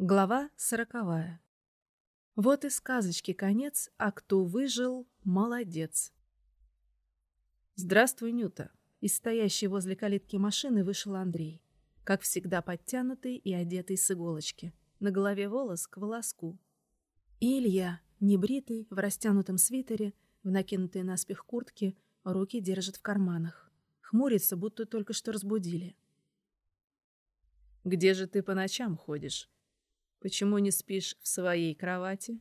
Глава сороковая. Вот и сказочки конец, а кто выжил — молодец. «Здравствуй, Нюта!» Из стоящей возле калитки машины вышел Андрей. Как всегда подтянутый и одетый с иголочки. На голове волос к волоску. Илья, небритый, в растянутом свитере, в накинутой наспех куртке, руки держит в карманах. Хмурится, будто только что разбудили. «Где же ты по ночам ходишь?» Почему не спишь в своей кровати?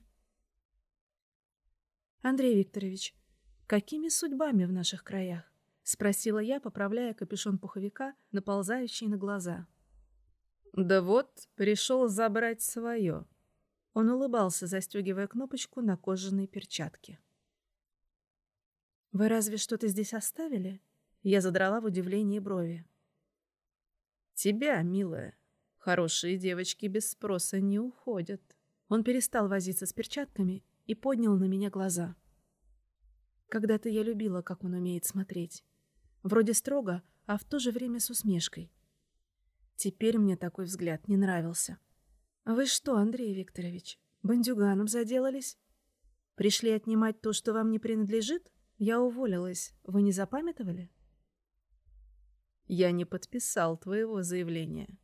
Андрей Викторович, какими судьбами в наших краях? Спросила я, поправляя капюшон пуховика, наползающий на глаза. Да вот, пришел забрать свое. Он улыбался, застегивая кнопочку на кожаной перчатке. «Вы разве что-то здесь оставили?» Я задрала в удивлении брови. «Тебя, милая», Хорошие девочки без спроса не уходят. Он перестал возиться с перчатками и поднял на меня глаза. Когда-то я любила, как он умеет смотреть. Вроде строго, а в то же время с усмешкой. Теперь мне такой взгляд не нравился. «Вы что, Андрей Викторович, бандюганом заделались? Пришли отнимать то, что вам не принадлежит? Я уволилась. Вы не запамятовали?» «Я не подписал твоего заявления»,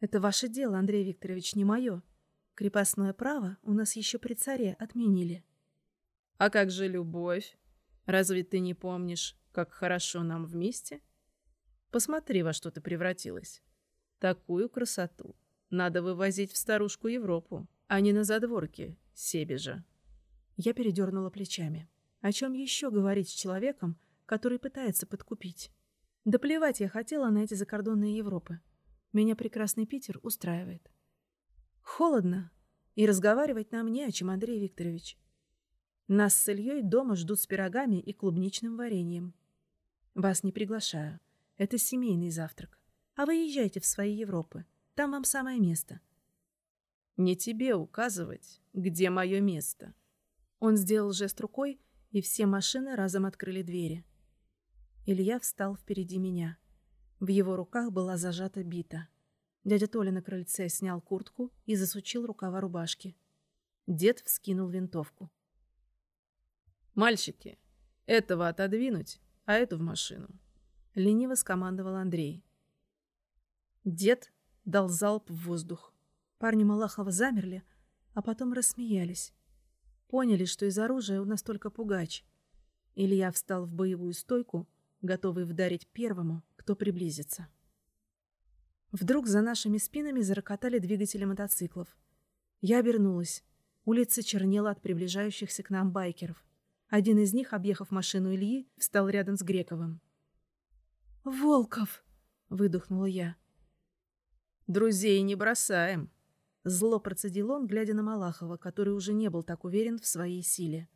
это ваше дело, Андрей Викторович, не мое. Крепостное право у нас еще при царе отменили. А как же любовь? Разве ты не помнишь, как хорошо нам вместе? Посмотри, во что ты превратилась. Такую красоту надо вывозить в старушку Европу, а не на задворке Себежа. Я передернула плечами. О чем еще говорить с человеком, который пытается подкупить? Да плевать я хотела на эти закордонные Европы. Меня прекрасный Питер устраивает. Холодно, и разговаривать нам не о чем, Андрей Викторович. Нас с Ильей дома ждут с пирогами и клубничным вареньем. Вас не приглашаю. Это семейный завтрак. А вы езжайте в свои Европы. Там вам самое место. Не тебе указывать, где мое место. Он сделал жест рукой, и все машины разом открыли двери. Илья встал впереди меня. В его руках была зажата бита. Дядя Толя на крыльце снял куртку и засучил рукава рубашки. Дед вскинул винтовку. «Мальчики, этого отодвинуть, а эту в машину», — лениво скомандовал Андрей. Дед дал залп в воздух. Парни Малахова замерли, а потом рассмеялись. Поняли, что из оружия у нас только пугач. Илья встал в боевую стойку, готовый вдарить первому, кто приблизится. Вдруг за нашими спинами зарокотали двигатели мотоциклов. Я обернулась. Улица чернела от приближающихся к нам байкеров. Один из них, объехав машину Ильи, встал рядом с Грековым. «Волков!» — выдохнула я. «Друзей не бросаем!» Зло процедил он, глядя на Малахова, который уже не был так уверен в своей силе.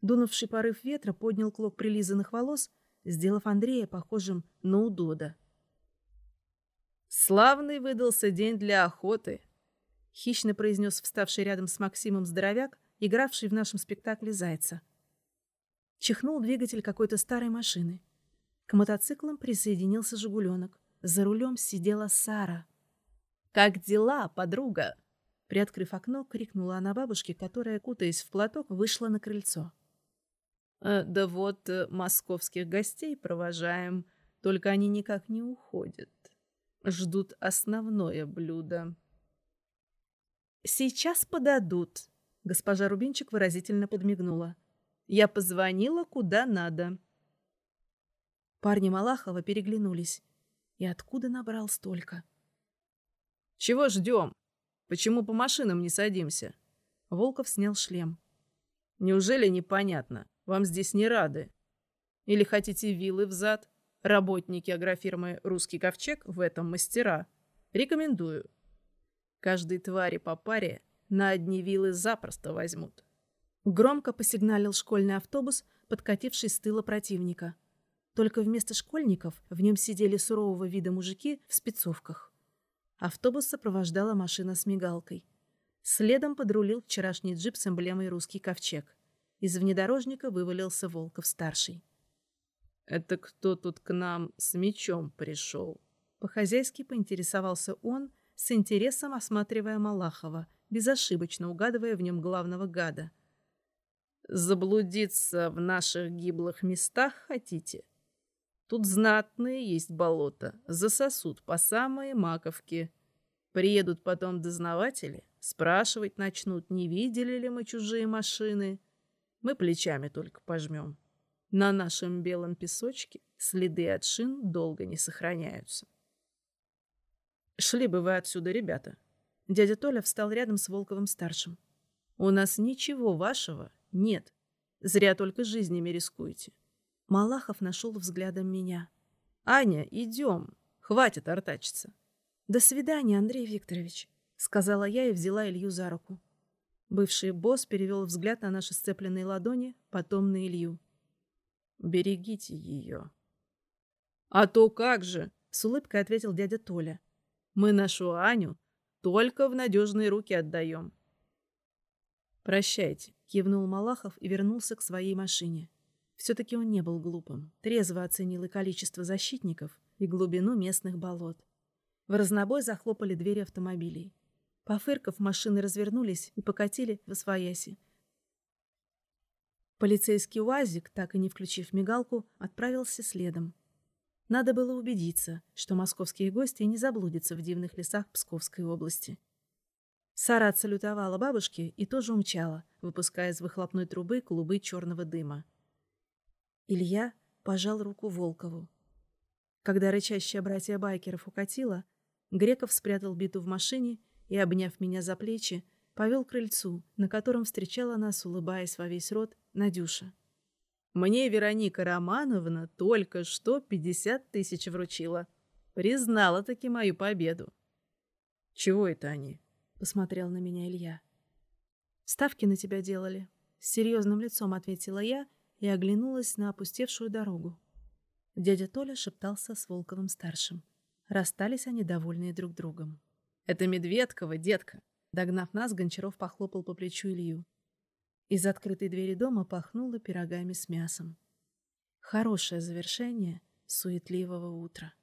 Дунувший порыв ветра поднял клок прилизанных волос сделав Андрея похожим на удода. «Славный выдался день для охоты», — хищно произнес вставший рядом с Максимом здоровяк, игравший в нашем спектакле «Зайца». Чихнул двигатель какой-то старой машины. К мотоциклам присоединился «Жигуленок». За рулем сидела Сара. «Как дела, подруга?» Приоткрыв окно, крикнула она бабушке, которая, кутаясь в платок, вышла на крыльцо. Э, да вот э, московских гостей провожаем, только они никак не уходят. Ждут основное блюдо. Сейчас подадут. Госпожа Рубинчик выразительно подмигнула. Я позвонила куда надо. Парни Малахова переглянулись. И откуда набрал столько? Чего ждем? Почему по машинам не садимся? Волков снял шлем. Неужели непонятно? Вам здесь не рады. Или хотите вилы взад? Работники агрофирмы «Русский ковчег» в этом мастера. Рекомендую. Каждой твари по паре на одни вилы запросто возьмут. Громко посигналил школьный автобус, подкативший с тыла противника. Только вместо школьников в нем сидели сурового вида мужики в спецовках. Автобус сопровождала машина с мигалкой. Следом подрулил вчерашний джип с эмблемой «Русский ковчег». Из внедорожника вывалился Волков-старший. «Это кто тут к нам с мечом пришел?» По-хозяйски поинтересовался он, с интересом осматривая Малахова, безошибочно угадывая в нем главного гада. «Заблудиться в наших гиблых местах хотите? Тут знатные есть болота, засосут по самые маковки. Приедут потом дознаватели, спрашивать начнут, не видели ли мы чужие машины. Мы плечами только пожмем. На нашем белом песочке следы от шин долго не сохраняются. Шли бы вы отсюда, ребята. Дядя Толя встал рядом с Волковым-старшим. У нас ничего вашего нет. Зря только жизнями рискуете. Малахов нашел взглядом меня. «Аня, идем. Хватит артачиться». «До свидания, Андрей Викторович», — сказала я и взяла Илью за руку. Бывший босс перевел взгляд на наши сцепленные ладони, потом на Илью. «Берегите ее». «А то как же!» — с улыбкой ответил дядя Толя. «Мы нашу Аню только в надежные руки отдаем». «Прощайте», — кивнул Малахов и вернулся к своей машине. Все-таки он не был глупым, трезво оценил и количество защитников, и глубину местных болот. В разнобой захлопали двери автомобилей. Пофырков, машины развернулись и покатили в освояси. Полицейский УАЗик, так и не включив мигалку, отправился следом. Надо было убедиться, что московские гости не заблудятся в дивных лесах Псковской области. Сара салютовала бабушке и тоже умчала, выпуская из выхлопной трубы клубы черного дыма. Илья пожал руку Волкову. Когда рычащая братья байкеров укатила, Греков спрятал биту в машине и, обняв меня за плечи, повел к крыльцу, на котором встречала нас, улыбаясь во весь рот, Надюша. «Мне Вероника Романовна только что пятьдесят тысяч вручила. Признала таки мою победу». «Чего это они?» — посмотрел на меня Илья. «Ставки на тебя делали», — с серьезным лицом ответила я — и оглянулась на опустевшую дорогу. Дядя Толя шептался с Волковым-старшим. Расстались они, довольные друг другом. «Это Медведкова, детка!» Догнав нас, Гончаров похлопал по плечу Илью. Из открытой двери дома пахнуло пирогами с мясом. Хорошее завершение суетливого утра.